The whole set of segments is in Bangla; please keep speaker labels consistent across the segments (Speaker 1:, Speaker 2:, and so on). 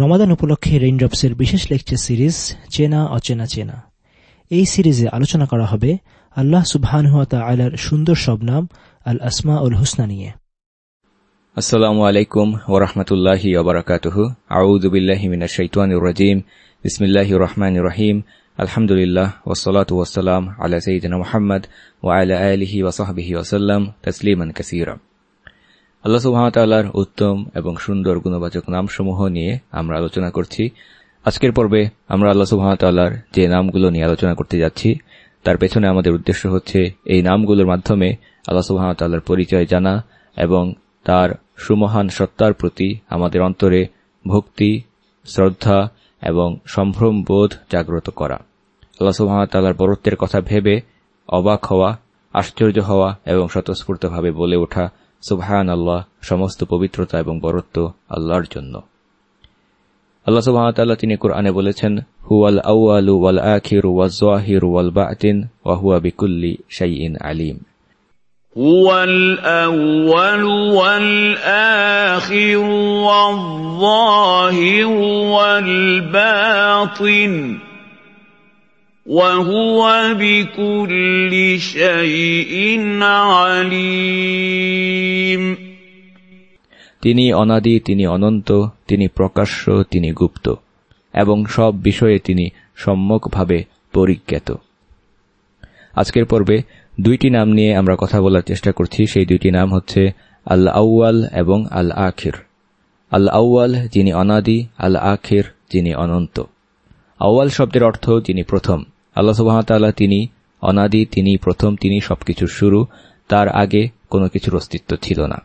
Speaker 1: রমাদান উপলক্ষে রেইনড্রপসের বিশেষ লেকচার সিরিজ চেনা, অচেনা, চেনা। এই সিরিজে আলোচনা করা হবে আল্লাহ সুবহানহাত আলার সুন্দর সব নাম, আল আসমা উল হুসনা নিয়ে।
Speaker 2: আসসালামু আলাইকুম ওরহমতুল্লাহি ওবরাকাতুহু আউদুবিল্লাহি মিনাশ শাইতানির রাজিম। বিসমিল্লাহির রহমানির রহিম। আলহামদুলিল্লাহ ওসলাত ওয়াসালাম আলা সঈদিনা মুহাম্মদ ওয়া আলা আলিহি ওয়া সাহবিহি ওয়াসাল্লাম তসলিমান কাসীরা। আল্লাহ সুহামতাল্লাহর উত্তম এবং সুন্দর গুণবাচক নামসমূহ নিয়ে আমরা আলোচনা করছি। আজকের পর্বে আমরা আল্লাহ সুহামতাল্লাহর যে নামগুলো নিয়ে আলোচনা করতে যাচ্ছি, তার পেছনে আমাদের উদ্দেশ্য হচ্ছে এই নামগুলোর মাধ্যমে আল্লাহ সুহামতাল্লাহর পরিচয় জানা এবং তার সুমহান সত্তার প্রতি আমাদের অন্তরে ভক্তি, শ্রদ্ধা এবং সম্ভ্রম বোধ জাগ্রত করা। আল্লাহ সুহামতাল্লাহর বরত্বের কথা ভেবে অবাক হওয়া, আশ্চর্য হওয়া এবং স্বতঃস্ফূর্তভাবে বলে ওঠা সুবহান আল্লাহ সমস্ত পবিত্রতা এবং বরত্ব আল্লাহর জন্য আল্লাহ সুবাহতাল্লাহ তিনি কোরআনে বলেছেন হুয়াল আউআলু ওয়াল আখির ওয়াজ ওয়াল বাতিন ওয়া হুয়া বিকুল্লি শাইইন আলিম
Speaker 3: هو الأول والآخر والظاهر والباطن وهو بكل شيء عليم
Speaker 2: তিনি অনাদি তিনি অনন্ত তিনি প্রকাশ্য তিনি গুপ্ত এবং সব বিষয়ে তিনি সম্যকভাবে পরিজ্ঞাত আজকের পর্বে দুইটি নাম নিয়ে আমরা কথা বলার চেষ্টা করছি সেই দুইটি নাম হচ্ছে আল আউয়াল এবং আল আখির আল আউয়াল যিনি অনাদি আল আখির যিনি অনন্ত আউয়াল শব্দের অর্থ যিনি প্রথম আল্লাহ সুবাহতাল্লাহ তিনি অনাদি, তিনি প্রথম, তিনি সবকিছুর শুরু। তার আগে কোনো কিছুর অস্তিত্ব ছিল না।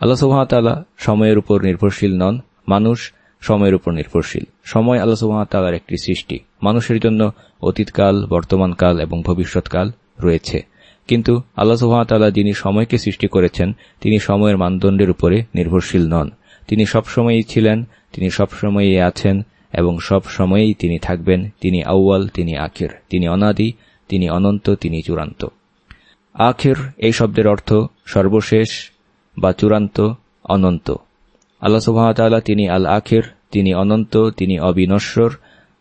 Speaker 2: আল্লাহ সুবাহতাল্লাহ সময়ের উপর নির্ভরশীল নন, মানুষ সময়ের উপর নির্ভরশীল। সময় আল্লাহ সুবাহতাল্লাহর একটি সৃষ্টি। মানুষের জন্য অতীতকাল, বর্তমানকাল এবং ভবিষ্যৎকাল রয়েছে। কিন্তু আল্লাহ সুহামতাল্লাহ যিনি সময়কে সৃষ্টি করেছেন, তিনি সময়ের মানদণ্ডের উপরে নির্ভরশীল নন। তিনি সবসময়ই ছিলেন, তিনি সবসময়ই আছেন এবং সব সময়েই তিনি থাকবেন, তিনি আউয়াল, তিনি আখির, তিনি অনাদি, তিনি অনন্ত, তিনি চূড়ান্ত। আখির এই শব্দের অর্থ সর্বশেষ বা চূড়ান্ত, অনন্ত। আল্লাহ সুবাহতাল্লাহ তিনি আল আখির তিনি অনন্ত, তিনি অবিনশ্বর,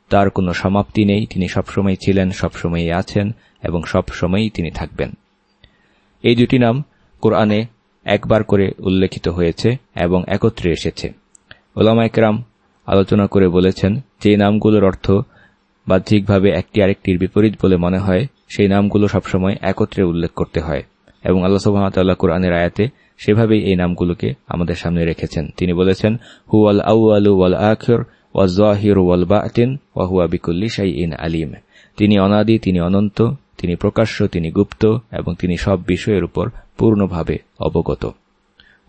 Speaker 2: তার কোনো সমাপ্তি নেই, তিনি সবসময় ছিলেন, সবসময়ই আছেন এবং সবসময়ই তিনি থাকবেন। এই দুটি নাম কোরআনে একবার করে উল্লেখিত হয়েছে এবং একত্রে এসেছে। ওলামাইকরাম আলোচনা করে বলেছেন, যে নামগুলোর অর্থ বাহ্যিকভাবে একটি আরেকটির বিপরীত বলে মনে হয়, সেই নামগুলো সবসময় একত্রে উল্লেখ করতে হয়। এবং আল্লাহ সুবাহতাল্লাহ কোরআনের আয়াতে সেভাবেই এই নামগুলোকে আমাদের সামনে রেখেছেন। তিনি বলেছেন হু আল আউ আলু ওয়াল আখর ওয়াজির ওয়াল বাতিন ওয়াহুয়া বিকুল্লি শাই ইন আলিম। তিনি অনাদি, তিনি অনন্ত, তিনি প্রকাশ্য, তিনি গুপ্ত এবং তিনি সব বিষয়ের উপর পূর্ণভাবে অবগত।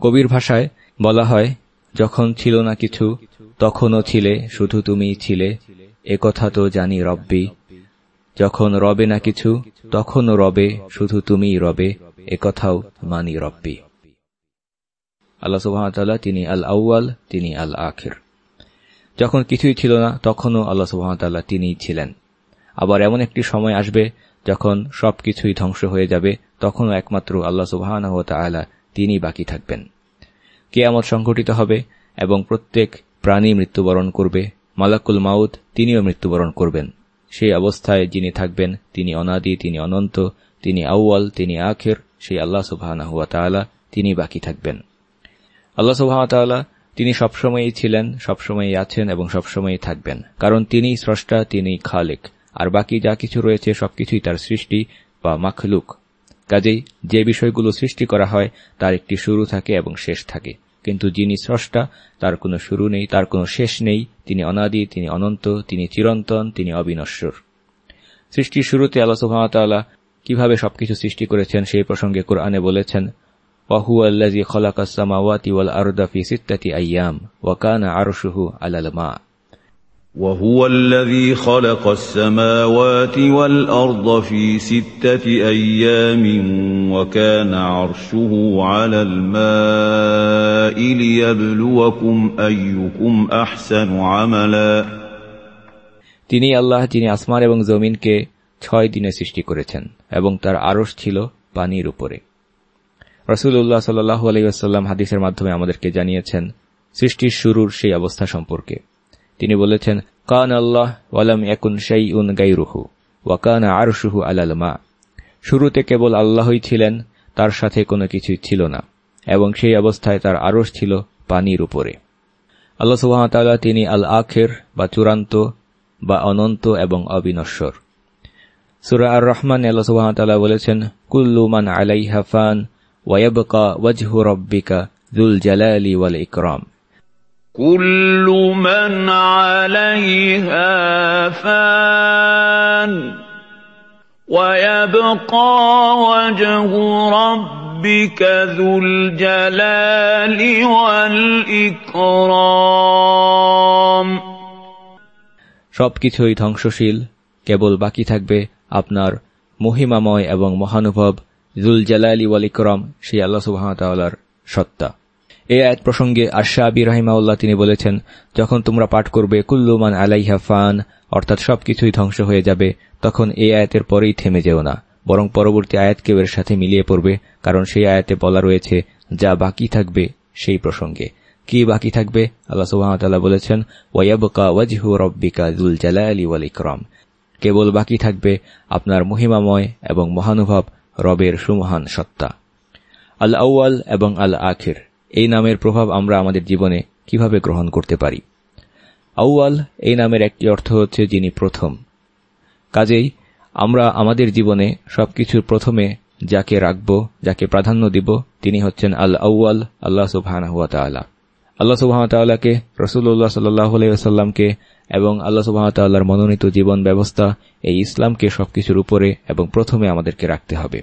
Speaker 2: কবির ভাষায় বলা হয়, যখন ছিল না কিছু তখনও ছিলে, শুধু তুমি ছিলে। কথা তো জানি রব্বি। যখন রবে না কিছু, তখনও রবে, শুধু তুমিই রবে। কথাও মানি রব্বি। আল্লাহ সুবাহতাল্লাহ তিনি আল আউয়াল তিনি আল আখির যখন কিছুই ছিল না, তখনও আল্লাহ সুবাহতাল্লাহ তিনিই ছিলেন। আবার এমন একটি সময় আসবে, যখন সবকিছুই ধ্বংস হয়ে যাবে, তখনও একমাত্র আল্লাহ সুবাহ তিনি বাকি থাকবেন। কেয়ামত সংঘটিত হবে এবং প্রত্যেক প্রাণী মৃত্যুবরণ করবে, মালাকুল মাউদ তিনিও মৃত্যুবরণ করবেন। সেই অবস্থায় যিনি থাকবেন, তিনি অনাদি, তিনি অনন্ত, তিনি আউয়াল, তিনি আখের, সেই আল্লাহ সুবাহ তিনি বাকি থাকবেন। আল্লাহ সুবাহ তিনি সবসময়ই ছিলেন, সবসময়ই আছেন এবং সবসময়ই থাকবেন। কারণ তিনি স্রষ্টা তিনি খালেক। আর বাকি যা কিছু রয়েছে, সবকিছুই তার সৃষ্টি বা মাখলুক। কাজেই যে বিষয়গুলো সৃষ্টি করা হয়, তার একটি শুরু থাকে এবং শেষ থাকে। কিন্তু যিনি স্রষ্টা, তার কোনো শুরু নেই, তার কোনো শেষ নেই। তিনি অনাদি, তিনি অনন্ত, তিনি চিরন্তন, তিনি অবিনশ্বর। সৃষ্টির শুরুতে আল্লাহ সুহামতাল্লাহ কীভাবে সবকিছু সৃষ্টি করেছেন সেই প্রসঙ্গে কোরআনে বলেছেন ওয়াহু আল্লাজি খলাকাসমাওয়াতি ওয়াল আরদা সিত্তাতি আয়াম ওয়াকানা আরশুহু আলাল মা।
Speaker 3: وهو الذي خلق السماوات والأرض في ستة أيام وكان عرشه على الماء ليبلوكم أيكم أحسن عملا
Speaker 2: তিনি আল্লাহ যিনি আসমান এবং জমিনকে ছয় দিনে সৃষ্টি করেছেন এবং তার আরশ ছিল পানির উপরে রসুল্লাহ সাল্লাহ আলাইসাল্লাম হাদিসের মাধ্যমে আমাদেরকে জানিয়েছেন সৃষ্টির শুরুর সেই অবস্থা সম্পর্কে তিনি বলেছেন, কান আল্লাহ ওয়ালাম একুন শাই উন গাইরুহু ওয়াকান আরশুহু আলাল মা। শুরুতে কেবল আল্লাহই ছিলেন, তার সাথে কোনো কিছুই ছিল না, এবং সেই অবস্থায় তার আরশ ছিল পানির উপরে। আল্লাহ সুহামতাল্লাহ তিনি আল আখের বা চূড়ান্ত বা অনন্ত এবং অবিনশ্বর। সুরা আর রহমান আল্লাহ সুহামতাল্লাহ বলেছেন কুল্লুমান আলাই হাফান ওয়াবকা ওয়াজহু রব্বিকা দুল জালালি ওয়াল ইকরাম
Speaker 3: كل من عليها فان ويبقى وجه ربك ذو الجلال والإكرام
Speaker 2: সবকিছুই ধ্বংসশীল কেবল বাকি থাকবে আপনার মহিমাময় এবং মহানুভব জুল জালালি ওয়াল ইকরম সেই আল্লাহ সুবাহতাল্লাহর সত্তা এই আয়াত প্রসঙ্গে আশা আবি রাহিমাউল্লাহ তিনি বলেছেন, যখন তোমরা পাঠ করবে কুল্লুমান আলাইহা ফান, অর্থাৎ সবকিছুই ধ্বংস হয়ে যাবে, তখন এই আয়াতের পরেই থেমে যেও না। বরং পরবর্তী আয়াতকেও এর সাথে মিলিয়ে পড়বে, কারণ সেই আয়াতে বলা রয়েছে, যা বাকি থাকবে সেই প্রসঙ্গে। কি বাকি থাকবে? আল্লাহ সুহামতাল্লাহ বলেছেন ওয়াবকা ওয়াজহু রব্বিকা জুল জালালি ওয়াল ইকরম কেবল বাকি থাকবে আপনার মহিমাময় এবং মহানুভব, রবের সুমহান সত্তা। আল আউয়াল এবং আল আখির এই নামের প্রভাব আমরা আমাদের জীবনে কীভাবে গ্রহণ করতে পারি? আউয়াল এই নামের একটি অর্থ হচ্ছে যিনি প্রথম। কাজেই আমরা আমাদের জীবনে সবকিছুর প্রথমে যাকে রাখব, যাকে প্রাধান্য দিব, তিনি হচ্ছেন আল আউয়াল, আল্লাহ সুবাহ আল্লাহ সুবাহতাল্লাহকে রসুল্লাহ সাল্লাহামকে এবং আল্লাহ সুবাহতাল্লাহর মনোনীত জীবন ব্যবস্থা এই ইসলামকে সবকিছুর উপরে এবং প্রথমে আমাদেরকে রাখতে হবে।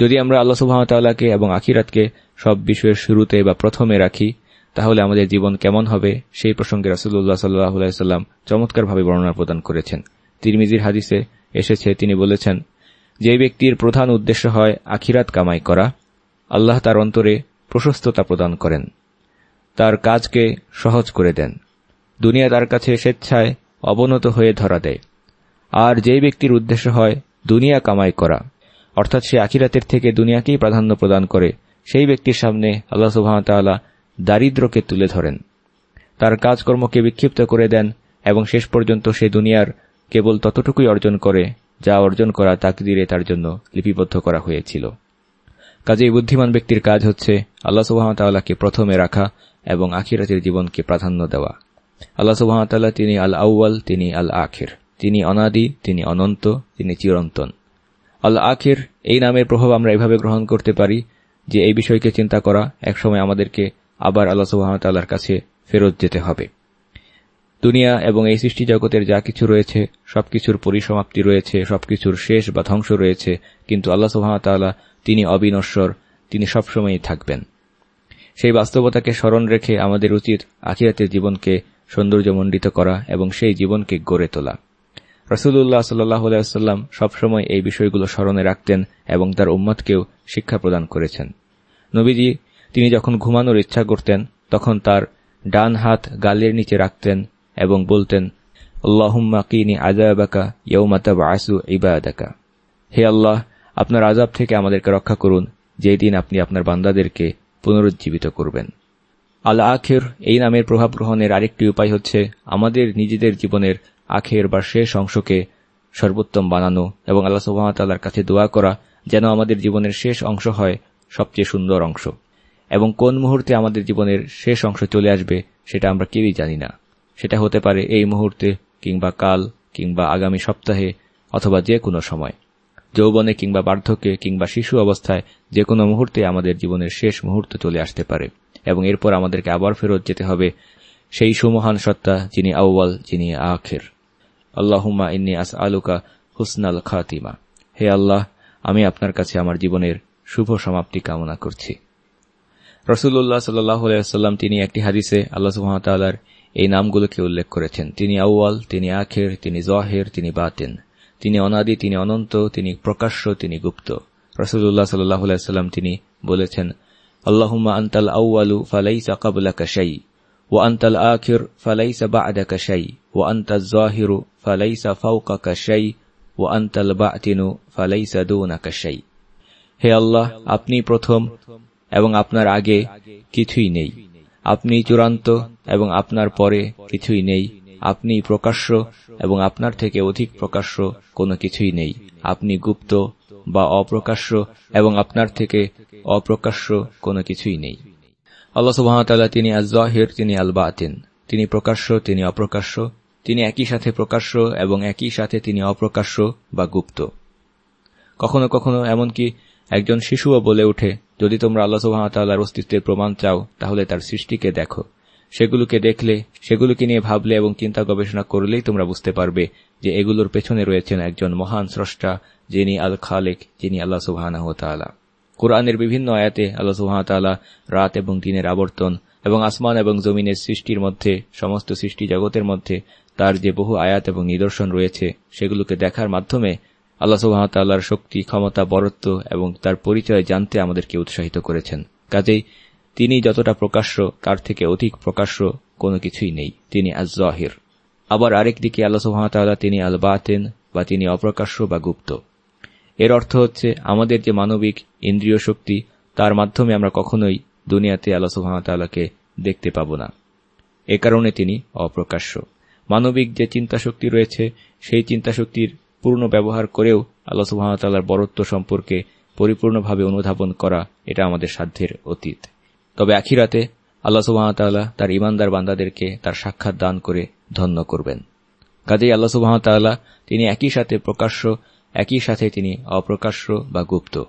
Speaker 2: যদি আমরা আল্লাহ সুবাহতাল্লাহকে এবং আখিরাতকে সব বিষয়ের শুরুতে বা প্রথমে রাখি, তাহলে আমাদের জীবন কেমন হবে সেই প্রসঙ্গে রাসুল্লাহ সাল্লাহাম চমৎকারভাবে বর্ণনা প্রদান করেছেন। তিরমিজির হাদিসে এসেছে, তিনি বলেছেন, যে ব্যক্তির প্রধান উদ্দেশ্য হয় আখিরাত কামাই করা, আল্লাহ তার অন্তরে প্রশস্ততা প্রদান করেন। তার কাজকে সহজ করে দেন। দুনিয়া তার কাছে স্বেচ্ছায় অবনত হয়ে ধরা দেয়। আর যে ব্যক্তির উদ্দেশ্য হয় দুনিয়া কামাই করা অর্থাৎ সে আখিরাতের থেকে দুনিয়াকেই প্রাধান্য প্রদান করে, সেই ব্যক্তির সামনে আল্লাহ সুহামতাল্লাহ দারিদ্রকে তুলে ধরেন। তার কাজকর্মকে বিক্ষিপ্ত করে দেন এবং শেষ পর্যন্ত সে দুনিয়ার কেবল ততটুকুই অর্জন করে, যা অর্জন করা তাকদিরে তার জন্য লিপিবদ্ধ করা হয়েছিল। কাজেই বুদ্ধিমান ব্যক্তির কাজ হচ্ছে আল্লাহ সুহামতাল্লাহকে প্রথমে রাখা এবং আখিরাতের জীবনকে প্রাধান্য দেওয়া। আল্লাহ সুহামতাল্লাহ তিনি আল আউ্য়াল তিনি আল আখির তিনি অনাদি, তিনি অনন্ত, তিনি চিরন্তন। আল আখির এই নামের প্রভাব আমরা এভাবে গ্রহণ করতে পারি যে এই বিষয়কে চিন্তা করা একসময় আমাদেরকে আবার আল্লাহ সুহামতাল্লাহর কাছে ফেরত যেতে হবে। দুনিয়া এবং এই সৃষ্টি জগতের যা কিছু রয়েছে, সবকিছুর পরিসমাপ্তি রয়েছে, সবকিছুর শেষ বা ধ্বংস রয়েছে, কিন্তু আল্লাহ সুহামতাল্লাহ তিনি অবিনশ্বর, তিনি সবসময়ই থাকবেন। সেই বাস্তবতাকে স্মরণ রেখে আমাদের উচিত আখিরাতের জীবনকে সৌন্দর্যমণ্ডিত করা এবং সেই জীবনকে গড়ে তোলা। রসুল্লাহ সাল্লাম সবসময় এই বিষয়গুলো স্মরণে রাখতেন এবং তার উম্মতকেও শিক্ষা প্রদান করেছেন। নবীজি, তিনি যখন ঘুমানোর ইচ্ছা করতেন, তখন তার ডান হাত গালের নিচে রাখতেন এবং বলতেন কিনি আজাবাকা ইয়ৌমাতা আসু ইবাদাকা। হে আল্লাহ, আপনার আজাব থেকে আমাদেরকে রক্ষা করুন, যেই দিন আপনি আপনার বান্দাদেরকে পুনরুজ্জীবিত করবেন। আল আখের এই নামের প্রভাব গ্রহণের আরেকটি উপায় হচ্ছে আমাদের নিজেদের জীবনের আখের বা শেষ অংশকে সর্বোত্তম বানানো এবং আল্লাহ সুবাহতাল্লার কাছে দোয়া করা যেন আমাদের জীবনের শেষ অংশ হয় সবচেয়ে সুন্দর অংশ। এবং কোন মুহূর্তে আমাদের জীবনের শেষ অংশ চলে আসবে সেটা আমরা কেউই জানি না। সেটা হতে পারে এই মুহূর্তে কিংবা কাল কিংবা আগামী সপ্তাহে অথবা যে কোনো সময়। যৌবনে কিংবা বার্ধক্যে কিংবা শিশু অবস্থায় যে কোনো মুহূর্তে আমাদের জীবনের শেষ মুহূর্ত চলে আসতে পারে এবং এরপর আমাদেরকে আবার ফেরত যেতে হবে সেই সুমহান সত্তা যিনি আউ্বাল যিনি আখের। আল্লাহুম্মা ইন্নি আস আলুকা হুসনাল খাতিমা হে আল্লাহ, আমি আপনার কাছে আমার জীবনের শুভ সমাপ্তি কামনা করছি। রসুল্লাহ সাল্লাম তিনি একটি হাদিসে আল্লাহ সুহামতাল্লাহর এই নামগুলোকে উল্লেখ করেছেন। তিনি আউ্য়াল, তিনি আখের, তিনি জহের, তিনি বাতেন। তিনি অনাদি, তিনি অনন্ত, তিনি প্রকাশ্য, তিনি গুপ্ত। রসুল্লাহ সাল্লাম তিনি বলেছেন, আল্লাহুম্মা আন্তাল আউ্য়ালু ফালাই কাবলাকা শাই ফালাইসা বাদাকা শাই ও আন্তাল জাহিরু ফালাইসা ফাউকাকা শাই ও আন্তাল বাতিনু ফালাইসা দুনাকা শাই হে আল্লাহ, আপনি প্রথম এবং আপনার আগে কিছুই নেই। আপনি চূড়ান্ত এবং আপনার পরে কিছুই নেই। আপনি প্রকাশ্য এবং আপনার থেকে অধিক প্রকাশ্য কোনো কিছুই নেই। আপনি গুপ্ত বা অপ্রকাশ্য এবং আপনার থেকে অপ্রকাশ্য কোনো কিছুই নেই। আল্লাহ সুবাহতাল্লাহ তিনি আজ জাহির তিনি আল বাতিন তিনি প্রকাশ্য, তিনি অপ্রকাশ্য। তিনি একই সাথে প্রকাশ্য এবং একই সাথে তিনি অপ্রকাশ্য বা গুপ্ত। কখনো কখনো এমনকি একজন শিশুও বলে উঠে যদি তোমরা আল্লাহ সুবাহতাল্লাহর অস্তিত্বের প্রমাণ চাও, তাহলে তার সৃষ্টিকে দেখো। সেগুলোকে দেখলে, সেগুলোকে নিয়ে ভাবলে এবং চিন্তা গবেষণা করলেই তোমরা বুঝতে পারবে যে এগুলোর পেছনে রয়েছেন একজন মহান স্রষ্টা যিনি আল খালেক যিনি আল্লাহ সুবাহ কোরআনের বিভিন্ন আয়াতে আল্লাহ সুহামতাল্লাহ রাত এবং দিনের আবর্তন এবং আসমান এবং জমিনের সৃষ্টির মধ্যে, সমস্ত সৃষ্টি জগতের মধ্যে তার যে বহু আয়াত এবং নিদর্শন রয়েছে, সেগুলোকে দেখার মাধ্যমে আল্লাহ সুহামতাল্লাহর শক্তি, ক্ষমতা, বরত্ব এবং তার পরিচয় জানতে আমাদেরকে উৎসাহিত করেছেন। কাজেই তিনি যতটা প্রকাশ্য, তার থেকে অধিক প্রকাশ্য কোনো কিছুই নেই। তিনি আজ জাহির আবার আরেক দিকে আল্লাহ সুহামতাল্লাহ তিনি আল বা তিনি অপ্রকাশ্য বা গুপ্ত। এর অর্থ হচ্ছে, আমাদের যে মানবিক ইন্দ্রিয় শক্তি, তার মাধ্যমে আমরা কখনোই দুনিয়াতে আল্লাহ সুহামতাল্লাহকে দেখতে পাব না। এ কারণে তিনি অপ্রকাশ্য। মানবিক যে চিন্তা শক্তি রয়েছে, সেই চিন্তা শক্তির পূর্ণ ব্যবহার করেও আল্লাহ সুহামতাল্লাহর বরত্ব সম্পর্কে পরিপূর্ণভাবে অনুধাবন করা এটা আমাদের সাধ্যের অতীত। তবে আখিরাতে আল্লাহ সুবাহতাল্লাহ তার ইমানদার বান্দাদেরকে তার সাক্ষাৎ দান করে ধন্য করবেন। কাজেই আল্লাহ সুবাহতাল্লাহ তিনি একই সাথে প্রকাশ্য একই সাথে তিনি অপ্রকাশ্য বা গুপ্ত।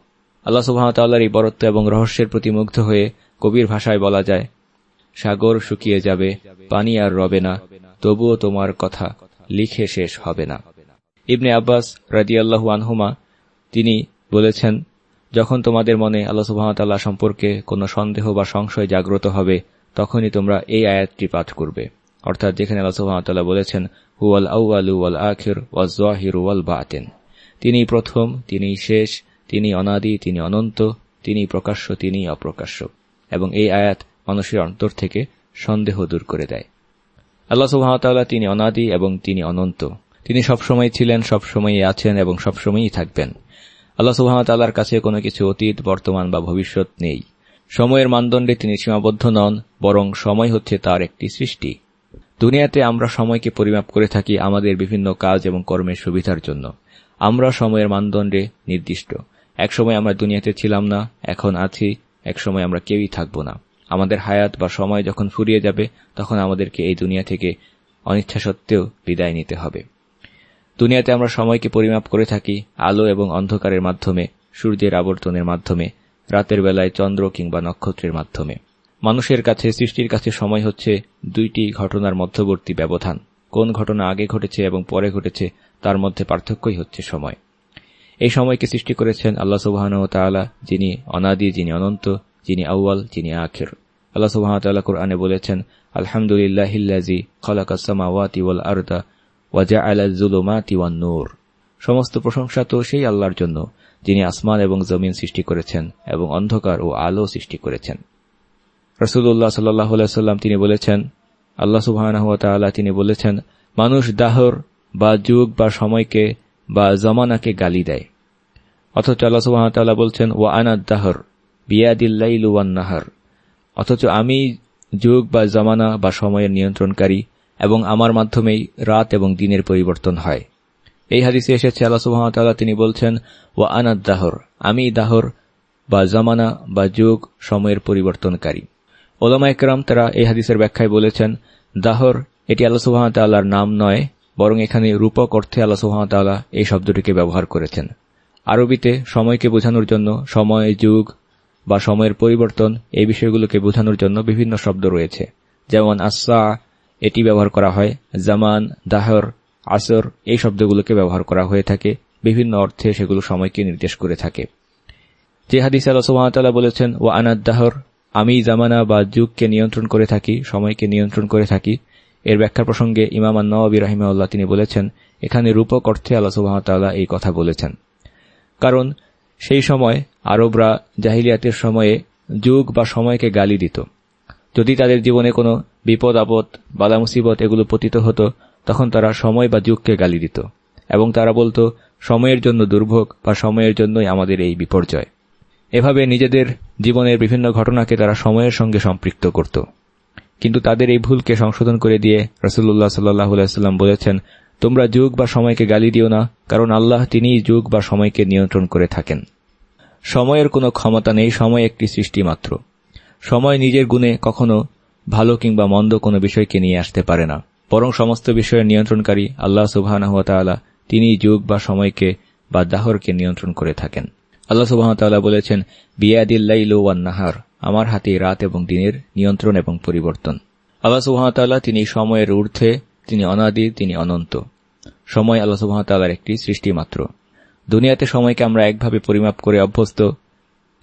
Speaker 2: আল্লাহ সুবাহতাল্লাহর এই বরত্ব এবং রহস্যের প্রতি মুগ্ধ হয়ে কবির ভাষায় বলা যায়, সাগর শুকিয়ে যাবে, পানি আর রবে না, তবুও তোমার কথা লিখে শেষ হবে না। ইবনে আব্বাস রাজিয়াল্লাহু আনহুমা তিনি বলেছেন, যখন তোমাদের মনে আল্লাহ সুবাহতাল্লাহ সম্পর্কে কোনো সন্দেহ বা সংশয় জাগ্রত হবে, তখনই তোমরা এই আয়াতটি পাঠ করবে। অর্থাৎ যেখানে আল্লাহ সুবাহতাল্লাহ বলেছেন, হুয়াল আউআলু ওয়াল আখির ওয়াজ ওয়াল বাতেন। তিনি প্রথম, তিনি শেষ, তিনি অনাদি, তিনি অনন্ত, তিনি প্রকাশ্য, তিনি অপ্রকাশ্য। এবং এই আয়াত মানুষের অন্তর থেকে সন্দেহ দূর করে দেয়। আল্লাহ সুহামতাল্লাহ তিনি অনাদি এবং তিনি অনন্ত। তিনি সবসময় ছিলেন, সবসময়ই আছেন এবং সবসময়ই থাকবেন। আল্লাহ সুহামতাল্লাহর কাছে কোনো কিছু অতীত, বর্তমান বা ভবিষ্যৎ নেই। সময়ের মানদণ্ডে তিনি সীমাবদ্ধ নন, বরং সময় হচ্ছে তার একটি সৃষ্টি। দুনিয়াতে আমরা সময়কে পরিমাপ করে থাকি আমাদের বিভিন্ন কাজ এবং কর্মের সুবিধার জন্য। আমরা সময়ের মানদণ্ডে নির্দিষ্ট। একসময় আমরা দুনিয়াতে ছিলাম না, এখন আছি, একসময় আমরা কেউই থাকব না। আমাদের হায়াত বা সময় যখন ফুরিয়ে যাবে, তখন আমাদেরকে এই দুনিয়া থেকে অনিচ্ছা সত্ত্বেও বিদায় নিতে হবে। দুনিয়াতে আমরা সময়কে পরিমাপ করে থাকি, আলো এবং অন্ধকারের মাধ্যমে, সূর্যের আবর্তনের মাধ্যমে, রাতের বেলায় চন্দ্র কিংবা নক্ষত্রের মাধ্যমে। মানুষের কাছে, সৃষ্টির কাছে সময় হচ্ছে দুইটি ঘটনার মধ্যবর্তী ব্যবধান। কোন ঘটনা আগে ঘটেছে এবং পরে ঘটেছে তার মধ্যে পার্থক্যই হচ্ছে সময়। এই সময়কে সৃষ্টি করেছেন আল্লাহ সুবাহন তালা যিনি অনাদি, যিনি অনন্ত, যিনি আউ্য়াল, যিনি আখের। আল্লাহ সুবাহতাল্লাহ কোরআনে বলেছেন আলহামদুলিল্লাহিল্লাজি খলাকাসামাওয়াতি ওয়াল আরদা ওয়াজা আলাজুলুমাতি ওয়ান নূর। সমস্ত প্রশংসা তো সেই আল্লাহর জন্য, যিনি আসমান এবং জমিন সৃষ্টি করেছেন এবং অন্ধকার ও আলো সৃষ্টি করেছেন। রসুল্লাহ সাল্লাহ সাল্লাম তিনি বলেছেন, আল্লাহ সুবাহ তিনি বলেছেন, মানুষ দাহর বা যুগ বা সময়কে বা জমানাকে গালি দেয়। অথচ আল্লাহ বলছেন ও আনাদ দাহর বিয়াদিল্লাইলুয়ান নাহার। অথচ আমি যুগ বা জমানা বা সময়ের নিয়ন্ত্রণকারী এবং আমার মাধ্যমেই রাত এবং দিনের পরিবর্তন হয়। এই হাদিসে এসেছে, আল্লাহ তিনি বলছেন ও আনাদ দাহর আমি দাহর বা জমানা বা যুগ, সময়ের পরিবর্তনকারী। ওলামা একরাম তারা এই হাদিসের ব্যাখ্যায় বলেছেন, দাহর এটি আল্লাহ সুবাহতাল্লাহর নাম নয় বরং এখানে রূপক অর্থে আল্লাহ সুহামতাল্লাহ এই শব্দটিকে ব্যবহার করেছেন। আরবিতে সময়কে বোঝানোর জন্য, সময়, যুগ বা সময়ের পরিবর্তন এই বিষয়গুলোকে বোঝানোর জন্য বিভিন্ন শব্দ রয়েছে। যেমন আসা এটি ব্যবহার করা হয়, জামান, দাহর, আসর এই শব্দগুলোকে ব্যবহার করা হয়ে থাকে, বিভিন্ন অর্থে সেগুলো সময়কে নির্দেশ করে থাকে। যে হাদিস আল্লাহ সুহামতাল্লাহ বলেছেন ও আনাদ দাহর, আমি জামানা বা যুগকে নিয়ন্ত্রণ করে থাকি, সময়কে নিয়ন্ত্রণ করে থাকি। এর ব্যাখ্যা প্রসঙ্গে ইমাম নওয়াবি রাহিমাউল্লাহ তিনি বলেছেন, এখানে রূপক অর্থে আল্লাহ সুবাহতাল্লাহ এই কথা বলেছেন। কারণ সেই সময় আরবরা জাহিলিয়াতের সময়ে যুগ বা সময়কে গালি দিত। যদি তাদের জীবনে কোনো বিপদ, আপদ বালা মুসিবত এগুলো পতিত হতো, তখন তারা সময় বা যুগকে গালি দিত এবং তারা বলতো, সময়ের জন্য দুর্ভোগ বা সময়ের জন্যই আমাদের এই বিপর্যয়। এভাবে নিজেদের জীবনের বিভিন্ন ঘটনাকে তারা সময়ের সঙ্গে সম্পৃক্ত করত। কিন্তু তাদের এই ভুলকে সংশোধন করে দিয়ে রসুল্লাহ সাল্লাম বলেছেন, তোমরা যুগ বা সময়কে গালি দিও না, কারণ আল্লাহ তিনিই যুগ বা সময়কে নিয়ন্ত্রণ করে থাকেন। সময়ের কোনো ক্ষমতা নেই, সময় একটি সৃষ্টি মাত্র। সময় নিজের গুণে কখনো ভালো কিংবা মন্দ কোনো বিষয়কে নিয়ে আসতে পারে না। বরং সমস্ত বিষয়ের নিয়ন্ত্রণকারী আল্লাহ সুবাহ তিনি যুগ বা সময়কে বা দাহরকে নিয়ন্ত্রণ করে থাকেন। আল্লাহ সুবাহতাল্লাহ বলেছেন বিয়াদিল্লাইল ওয়ান নাহার। আমার হাতে রাত এবং দিনের নিয়ন্ত্রণ এবং পরিবর্তন। আল্লাহ সুবাহতাল্লাহ তিনি সময়ের ঊর্ধ্বে, তিনি অনাদি, তিনি অনন্ত। সময় আল্লাহ সুবাহতাল্লাহর একটি সৃষ্টি মাত্র। দুনিয়াতে সময়কে আমরা একভাবে পরিমাপ করে অভ্যস্ত,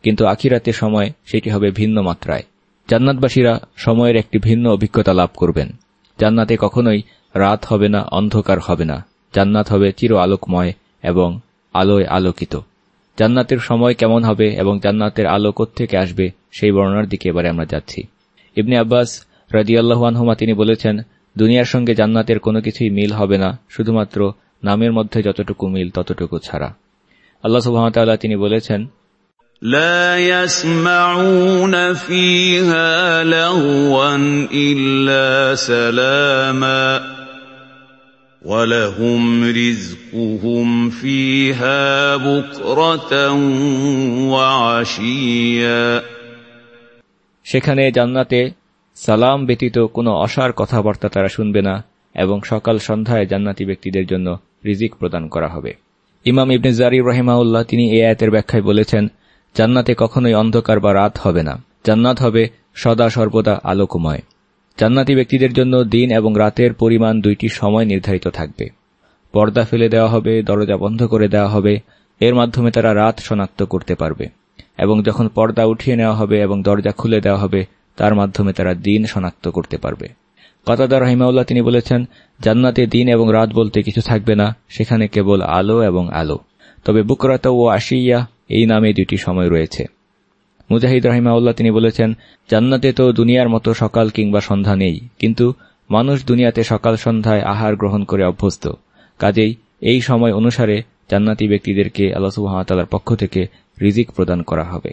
Speaker 2: কিন্তু আখিরাতে সময় সেটি হবে ভিন্ন মাত্রায়। জান্নাতবাসীরা সময়ের একটি ভিন্ন অভিজ্ঞতা লাভ করবেন। জান্নাতে কখনোই রাত হবে না, অন্ধকার হবে না। জান্নাত হবে চির আলোকময় এবং আলোয় আলোকিত। জান্নাতের সময় কেমন হবে এবং জান্নাতের আলো থেকে আসবে সেই বর্ণনার দিকে এবারে আমরা যাচ্ছি ইবনে আব্বাস রাজিয়াল্লাহানহুমা তিনি বলেছেন দুনিয়ার সঙ্গে জান্নাতের কোনো কিছুই মিল হবে না শুধুমাত্র নামের মধ্যে যতটুকু মিল ততটুকু ছাড়া আল্লাহ সুহামতাল্লাহ তিনি বলেছেন
Speaker 3: لا يسمعون فيها لغوا إلا سلاما ولهم رزقهم فيها بكرة وعشيا
Speaker 2: সেখানে জান্নাতে সালাম ব্যতীত কোনো অসার কথাবার্তা তারা শুনবে না এবং সকাল সন্ধ্যায় জান্নাতি ব্যক্তিদের জন্য রিজিক প্রদান করা হবে ইমাম ইবনে জারি রহিমাউল্লাহ তিনি এ আয়তের ব্যাখ্যায় বলেছেন জান্নাতে কখনোই অন্ধকার বা রাত হবে না জান্নাত হবে সদা সর্বদা আলোকময় জান্নাতি ব্যক্তিদের জন্য দিন এবং রাতের পরিমাণ দুইটি সময় নির্ধারিত থাকবে। পর্দা ফেলে দেওয়া হবে, দরজা বন্ধ করে দেওয়া হবে, এর মাধ্যমে তারা রাত শনাক্ত করতে পারবে। এবং যখন পর্দা উঠিয়ে নেওয়া হবে এবং দরজা খুলে দেওয়া হবে, তার মাধ্যমে তারা দিন শনাক্ত করতে পারবে। কতাদা রহিমাউল্লাহ তিনি বলেছেন, জান্নাতে দিন এবং রাত বলতে কিছু থাকবে না, সেখানে কেবল আলো এবং আলো। তবে বুকরাত ও আশিয়া এই নামে দুটি সময় রয়েছে। মুজাহিদ রহিমাউল্লাহ তিনি বলেছেন, জান্নাতে তো দুনিয়ার মতো সকাল কিংবা সন্ধ্যা নেই, কিন্তু মানুষ দুনিয়াতে সকাল সন্ধ্যায় আহার গ্রহণ করে অভ্যস্ত। কাজেই এই সময় অনুসারে জান্নাতি ব্যক্তিদেরকে আল্লাহ সুহামতালার পক্ষ থেকে রিজিক প্রদান করা হবে।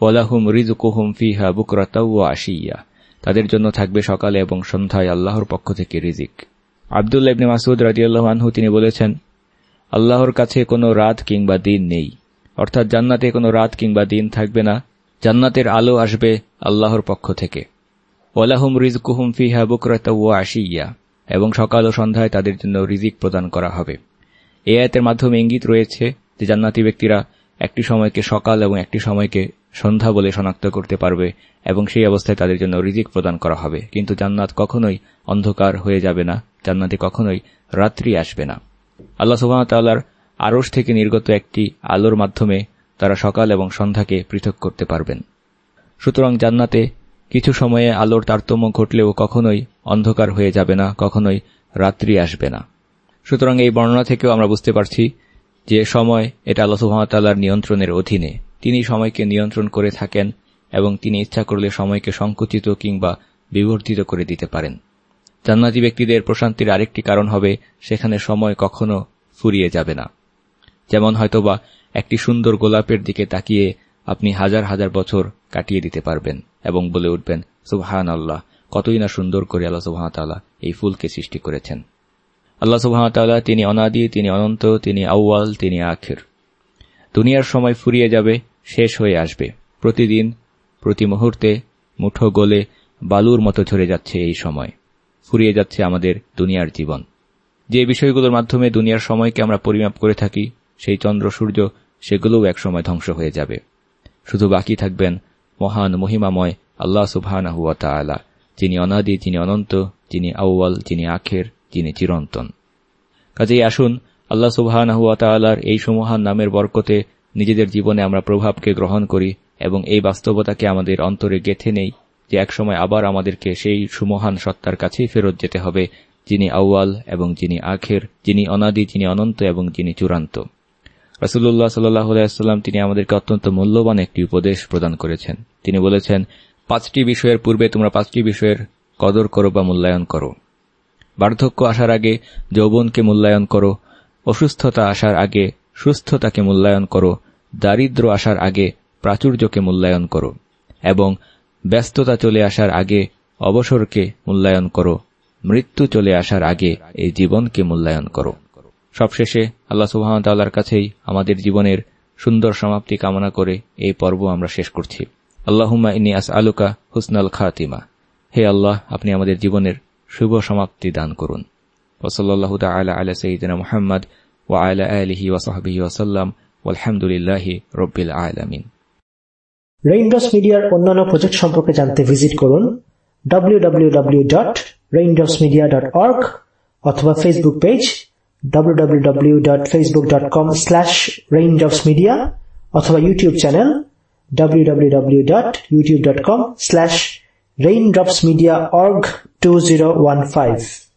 Speaker 2: ওলাহুম রিজুকুহুম ফিহা বুকরাতাউ আশিয়া। তাদের জন্য থাকবে সকালে এবং সন্ধ্যায় আল্লাহর পক্ষ থেকে রিজিক। আবদুল্লা ইবনে মাসুদ রাজিয়াল্লাহ আনহু তিনি বলেছেন, আল্লাহর কাছে কোনো রাত কিংবা দিন নেই। অর্থাৎ জান্নাতে কোনো রাত কিংবা দিন থাকবে না জান্নাতের আলো আসবে আল্লাহর পক্ষ থেকে। ওলাহুম রিজকুহুম ফিহা বুকরাতা ও আশিয়া এবং সকাল ও সন্ধ্যায় তাদের জন্য রিজিক প্রদান করা হবে। এ আয়তের মাধ্যমে ইঙ্গিত রয়েছে যে জান্নাতি ব্যক্তিরা একটি সময়কে সকাল এবং একটি সময়কে সন্ধ্যা বলে শনাক্ত করতে পারবে এবং সেই অবস্থায় তাদের জন্য রিজিক প্রদান করা হবে। কিন্তু জান্নাত কখনোই অন্ধকার হয়ে যাবে না, জান্নাতে কখনোই রাত্রি আসবে না। আল্লাহ সুবাহতাল্লার আড়স থেকে নির্গত একটি আলোর মাধ্যমে তারা সকাল এবং সন্ধ্যাকে পৃথক করতে পারবেন। সুতরাং জান্নাতে কিছু সময়ে আলোর তারতম্য ঘটলেও কখনোই অন্ধকার হয়ে যাবে না, কখনোই রাত্রি আসবে না। সুতরাং এই বর্ণনা থেকেও আমরা বুঝতে পারছি যে সময় এটা আল্লাহ নিয়ন্ত্রণের অধীনে। তিনি সময়কে নিয়ন্ত্রণ করে থাকেন এবং তিনি ইচ্ছা করলে সময়কে সংকুচিত কিংবা বিবর্ধিত করে দিতে পারেন। জান্নাতি ব্যক্তিদের প্রশান্তির আরেকটি কারণ হবে, সেখানে সময় কখনো ফুরিয়ে যাবে না। যেমন হয়তোবা একটি সুন্দর গোলাপের দিকে তাকিয়ে আপনি হাজার হাজার বছর কাটিয়ে দিতে পারবেন এবং বলে উঠবেন সুবহান আল্লাহ কতই না সুন্দর করে আল্লাহ সুবাহতাল্লাহ এই ফুলকে সৃষ্টি করেছেন। আল্লাহ সুবাহতাল্লাহ তিনি অনাদি, তিনি অনন্ত, তিনি আউ্য়াল, তিনি আখের। দুনিয়ার সময় ফুরিয়ে যাবে, শেষ হয়ে আসবে। প্রতিদিন, প্রতি মুহূর্তে মুঠো গোলে বালুর মতো ঝরে যাচ্ছে এই সময়। ফুরিয়ে যাচ্ছে আমাদের দুনিয়ার জীবন। যে বিষয়গুলোর মাধ্যমে দুনিয়ার সময়কে আমরা পরিমাপ করে থাকি সেই চন্দ্র সূর্য সেগুলোও একসময় ধ্বংস হয়ে যাবে। শুধু বাকি থাকবেন মহান মহিমাময় আল্লাহ তালা যিনি অনাদি, যিনি অনন্ত, যিনি আউ্য়াল, যিনি আখের, যিনি চিরন্তন। কাজেই আসুন, আল্লাহ সুবহানা তালার এই সুমহান নামের বরকতে নিজেদের জীবনে আমরা প্রভাবকে গ্রহণ করি এবং এই বাস্তবতাকে আমাদের অন্তরে গেথে নেই যে একসময় আবার আমাদেরকে সেই সুমহান সত্তার কাছেই ফেরত যেতে হবে, যিনি আউয়াল এবং যিনি আখের, যিনি অনাদি, যিনি অনন্ত এবং যিনি চূড়ান্ত। রসুল্লাহ সাল্লাম তিনি আমাদেরকে অত্যন্ত মূল্যবান একটি উপদেশ প্রদান করেছেন। তিনি বলেছেন, পাঁচটি বিষয়ের পূর্বে তোমরা পাঁচটি বিষয়ের কদর করো বা মূল্যায়ন করো। বার্ধক্য আসার আগে যৌবনকে মূল্যায়ন করো, অসুস্থতা আসার আগে সুস্থতাকে মূল্যায়ন করো, দারিদ্র আসার আগে প্রাচুর্যকে মূল্যায়ন করো, এবং ব্যস্ততা চলে আসার আগে অবসরকে মূল্যায়ন করো, মৃত্যু চলে আসার আগে এই জীবনকে মূল্যায়ন করো। সবশেষে আল্লাহ সুহামতাল্লাহর কাছেই আমাদের জীবনের সুন্দর সমাপ্তি কামনা করে এই পর্ব আমরা শেষ করছি। আল্লাহুম্মা ইনি আস আলুকা হুসনাল খাতিমা। হে আল্লাহ, আপনি আমাদের জীবনের শুভ সমাপ্তি দান করুন। ওসল্লাহ তালা আলা সঈদিনা মোহাম্মদ ও আলা আলহি ওসাহবিহি ওসাল্লাম আলহামদুলিল্লাহি রব্বিল আলমিন।
Speaker 1: রেইনড্রপস মিডিয়ার অন্যান্য প্রজেক্ট সম্পর্কে জানতে ভিজিট করুন www.raindropsmedia.org অথবা Facebook page www.facebook.com/raindropsmedia অথবা ইউটিউব চ্যানেল www.youtube.com/raindropsmediaorg2015